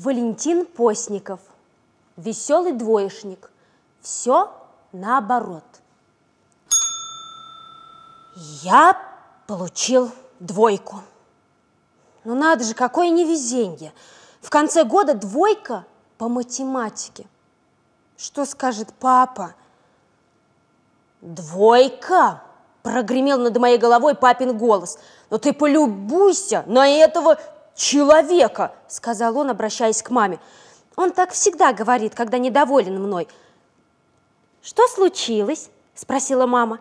Валентин Постников. Веселый двоечник. Все наоборот. Я получил двойку. Ну надо же, какое невезенье. В конце года двойка по математике. Что скажет папа? Двойка! Прогремел над моей головой папин голос. Но ты полюбуйся на этого человека, сказал он, обращаясь к маме. Он так всегда говорит, когда недоволен мной. Что случилось? Спросила мама.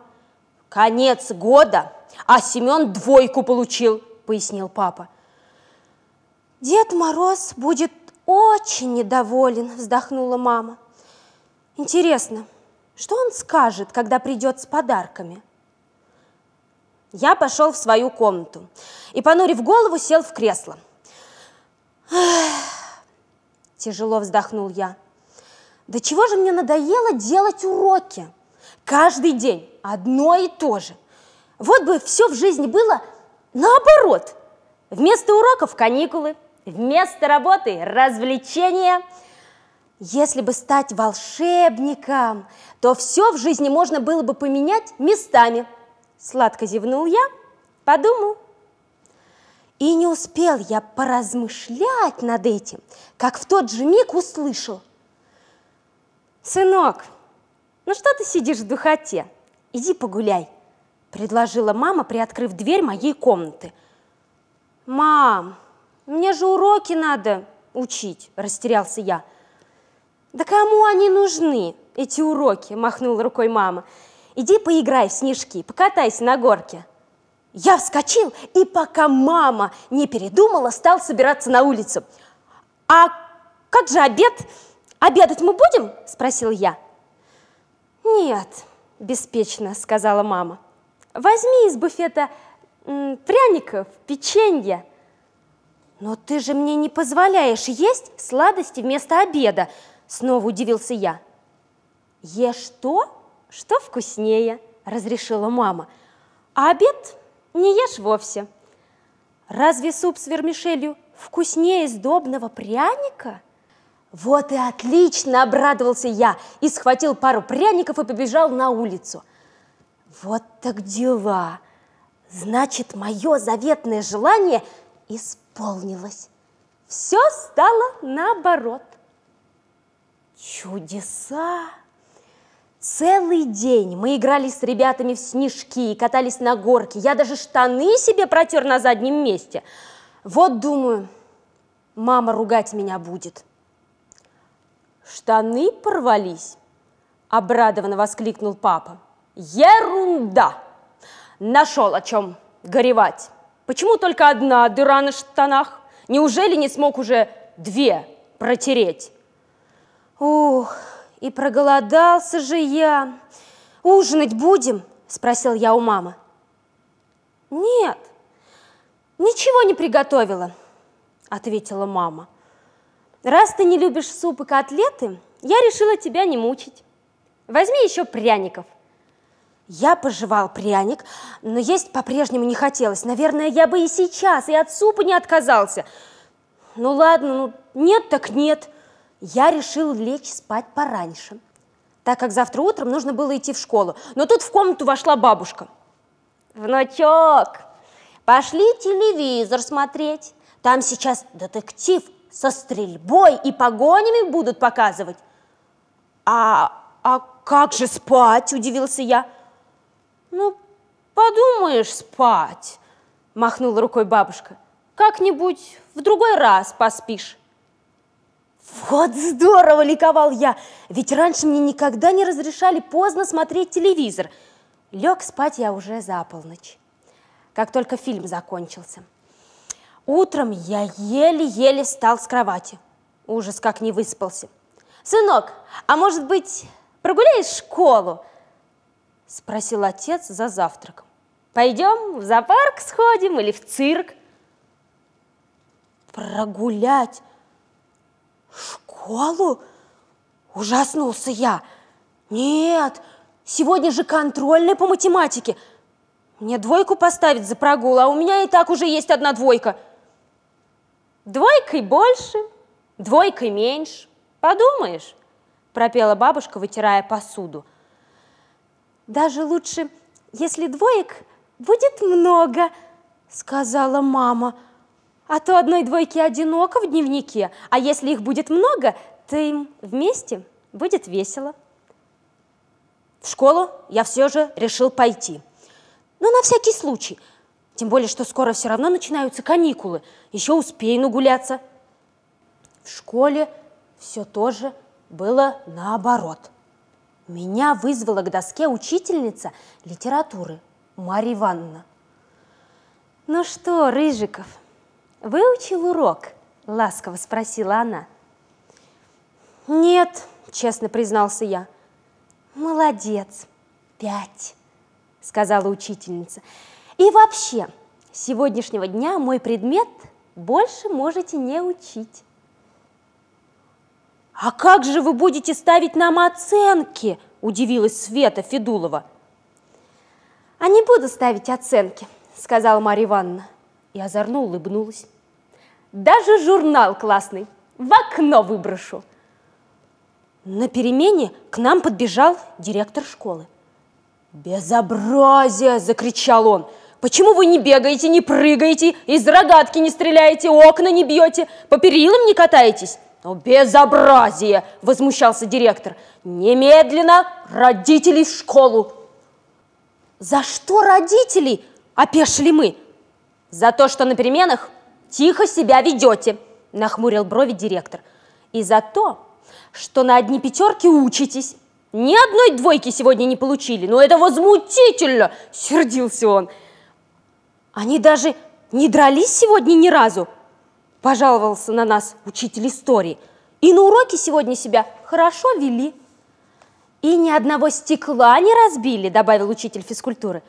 Конец года, а Семен двойку получил, пояснил папа. Дед Мороз будет очень недоволен, вздохнула мама. Интересно, что он скажет, когда придет с подарками? Я пошел в свою комнату и, понурив голову, сел в кресло. Тяжело вздохнул я. Да чего же мне надоело делать уроки? Каждый день одно и то же. Вот бы все в жизни было наоборот. Вместо уроков каникулы, вместо работы развлечения. Если бы стать волшебником, то все в жизни можно было бы поменять местами. Сладко зевнул я, подумал. И не успел я поразмышлять над этим, как в тот же миг услышал. «Сынок, ну что ты сидишь в духоте? Иди погуляй», – предложила мама, приоткрыв дверь моей комнаты. «Мам, мне же уроки надо учить», – растерялся я. «Да кому они нужны, эти уроки?» – махнула рукой мама. «Иди поиграй в снежки, покатайся на горке». Я вскочил, и пока мама не передумала, стал собираться на улицу. «А как же обед? Обедать мы будем?» – спросил я. «Нет», – беспечно сказала мама. «Возьми из буфета пряников, печенье». «Но ты же мне не позволяешь есть сладости вместо обеда», – снова удивился я. «Ешь то, что вкуснее», – разрешила мама. «А обед не ешь вовсе. Разве суп с вермишелью вкуснее сдобного пряника? Вот и отлично, обрадовался я и схватил пару пряников и побежал на улицу. Вот так дела. Значит, мое заветное желание исполнилось. Все стало наоборот. Чудеса! Целый день мы играли с ребятами в снежки, катались на горке. Я даже штаны себе протер на заднем месте. Вот думаю, мама ругать меня будет. Штаны порвались, обрадованно воскликнул папа. Ерунда! Нашел о чем горевать. Почему только одна дыра на штанах? Неужели не смог уже две протереть? Ух, и проголодался же я. Ужинать будем? Спросил я у мамы. Нет, ничего не приготовила, ответила мама. Раз ты не любишь суп и котлеты, я решила тебя не мучить. Возьми еще пряников. Я пожевал пряник, но есть по-прежнему не хотелось. Наверное, я бы и сейчас, и от супа не отказался. Ну ладно, ну нет так нет я решил лечь спать пораньше, так как завтра утром нужно было идти в школу. Но тут в комнату вошла бабушка. «Внучок, пошли телевизор смотреть. Там сейчас детектив со стрельбой и погонями будут показывать». «А, а как же спать?» – удивился я. «Ну, подумаешь, спать», – махнула рукой бабушка. «Как-нибудь в другой раз поспишь». Вот здорово, ликовал я, ведь раньше мне никогда не разрешали поздно смотреть телевизор. Лег спать я уже за полночь, как только фильм закончился. Утром я еле-еле встал с кровати. Ужас, как не выспался. «Сынок, а может быть, прогуляешь школу?» Спросил отец за завтраком. «Пойдем в зоопарк сходим или в цирк?» «Прогулять?» Школу? Ужаснулся я. Нет, сегодня же контрольная по математике. Мне двойку поставить за прогул, а у меня и так уже есть одна двойка. Двойкой больше, Двойкой меньше. Подумаешь, пропела бабушка, вытирая посуду. Даже лучше, если двоек будет много, сказала мама. А то одной двойки одиноко в дневнике, а если их будет много, то им вместе будет весело. В школу я все же решил пойти. Ну, на всякий случай. Тем более, что скоро все равно начинаются каникулы. Еще успею нагуляться. В школе все тоже было наоборот. Меня вызвала к доске учительница литературы Марья Ивановна. «Ну что, Рыжиков, выучил урок?» – ласково спросила она. «Нет», – честно признался я. «Молодец, пять», – сказала учительница. «И вообще, с сегодняшнего дня мой предмет больше можете не учить». «А как же вы будете ставить нам оценки?» – удивилась Света Федулова. «А не буду ставить оценки», – сказала Марья Ивановна. И озорно улыбнулась. «Даже журнал классный, в окно выброшу». На перемене к нам подбежал директор школы. «Безобразие!» – закричал он. «Почему вы не бегаете, не прыгаете, из рогатки не стреляете, окна не бьете, по перилам не катаетесь?» «Но безобразие!» – возмущался директор. «Немедленно родителей в школу!» «За что родителей?» – опешили мы. «За то, что на переменах тихо себя ведете!» – нахмурил брови директор. «И за то, что на одни пятерки учитесь. Ни одной двойки сегодня не получили, но это возмутительно!» – сердился он. «Они даже не дрались сегодня ни разу!» Пожаловался на нас учитель истории. И на уроке сегодня себя хорошо вели. И ни одного стекла не разбили, добавил учитель физкультуры.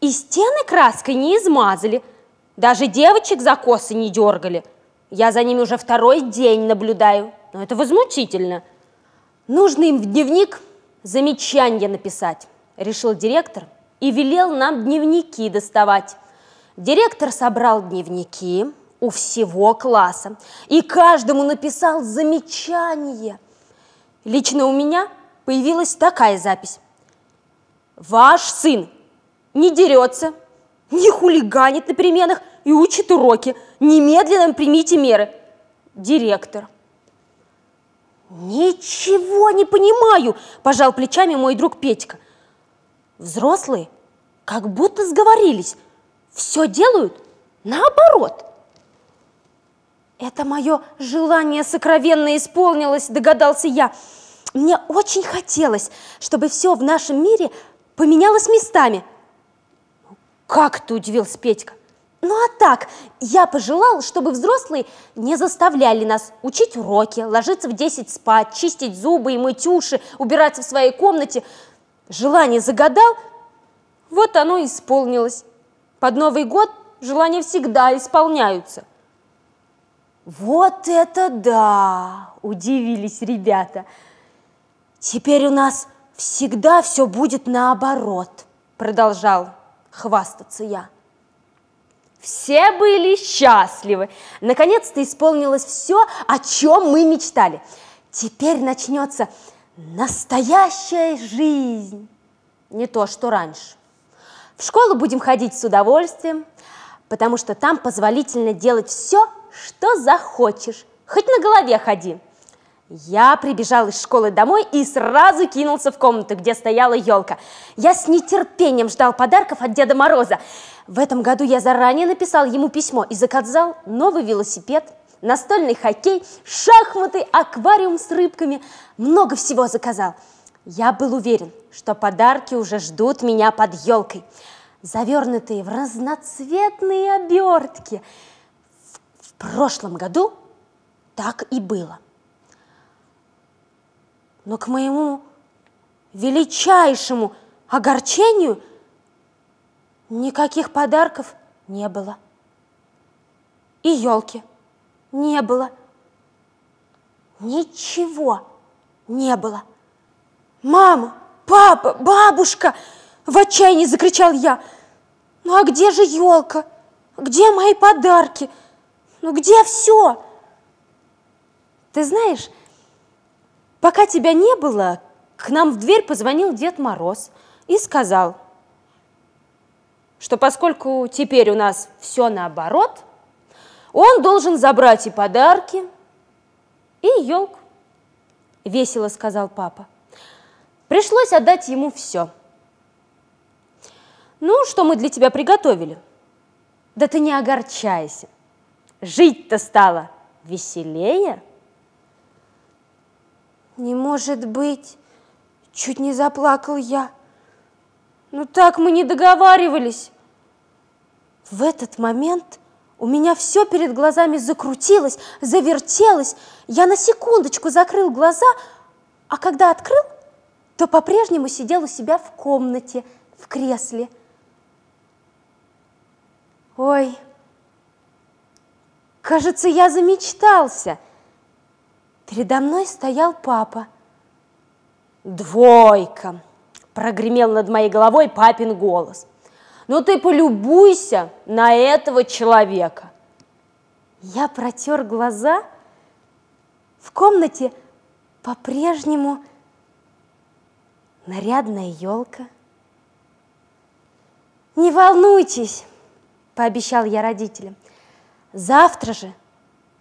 И стены краской не измазали. Даже девочек за косы не дергали. Я за ними уже второй день наблюдаю. Но это возмутительно. Нужно им в дневник замечание написать, решил директор и велел нам дневники доставать. Директор собрал дневники, у всего класса. И каждому написал замечание. Лично у меня появилась такая запись. Ваш сын не дерется, не хулиганит на переменах и учит уроки. Немедленно примите меры. Директор. Ничего не понимаю, пожал плечами мой друг Петька. Взрослые как будто сговорились. Все делают наоборот. Это мое желание сокровенно исполнилось, догадался я. Мне очень хотелось, чтобы все в нашем мире поменялось местами. Как ты удивился Петька? Ну а так, я пожелал, чтобы взрослые не заставляли нас учить уроки, ложиться в 10 спать, чистить зубы и мыть уши, убираться в своей комнате. Желание загадал, вот оно исполнилось. Под Новый год желания всегда исполняются – вот это да! Удивились ребята. Теперь у нас всегда все будет наоборот, продолжал хвастаться я. Все были счастливы. Наконец-то исполнилось все, о чем мы мечтали. Теперь начнется настоящая жизнь. Не то, что раньше. В школу будем ходить с удовольствием, потому что там позволительно делать все, что захочешь, хоть на голове ходи. Я прибежал из школы домой и сразу кинулся в комнату, где стояла елка. Я с нетерпением ждал подарков от Деда Мороза. В этом году я заранее написал ему письмо и заказал новый велосипед, настольный хоккей, шахматы, аквариум с рыбками. Много всего заказал. Я был уверен, что подарки уже ждут меня под елкой, завернутые в разноцветные обертки – прошлом году так и было. Но к моему величайшему огорчению никаких подарков не было. И елки не было. Ничего не было. «Мама! Папа! Бабушка!» В отчаянии закричал я. «Ну а где же елка? Где мои подарки?» Ну где все? Ты знаешь, пока тебя не было, к нам в дверь позвонил Дед Мороз и сказал, что поскольку теперь у нас все наоборот, он должен забрать и подарки, и елку. Весело сказал папа. Пришлось отдать ему все. Ну, что мы для тебя приготовили? Да ты не огорчайся. Жить-то стало веселее. Не может быть, чуть не заплакал я. Ну так мы не договаривались. В этот момент у меня все перед глазами закрутилось, завертелось. Я на секундочку закрыл глаза, а когда открыл, то по-прежнему сидел у себя в комнате, в кресле. Ой, кажется, я замечтался. Передо мной стоял папа. Двойка, прогремел над моей головой папин голос. Ну ты полюбуйся на этого человека. Я протер глаза. В комнате по-прежнему нарядная елка. Не волнуйтесь, пообещал я родителям. Завтра же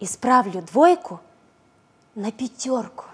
исправлю двойку на пятерку.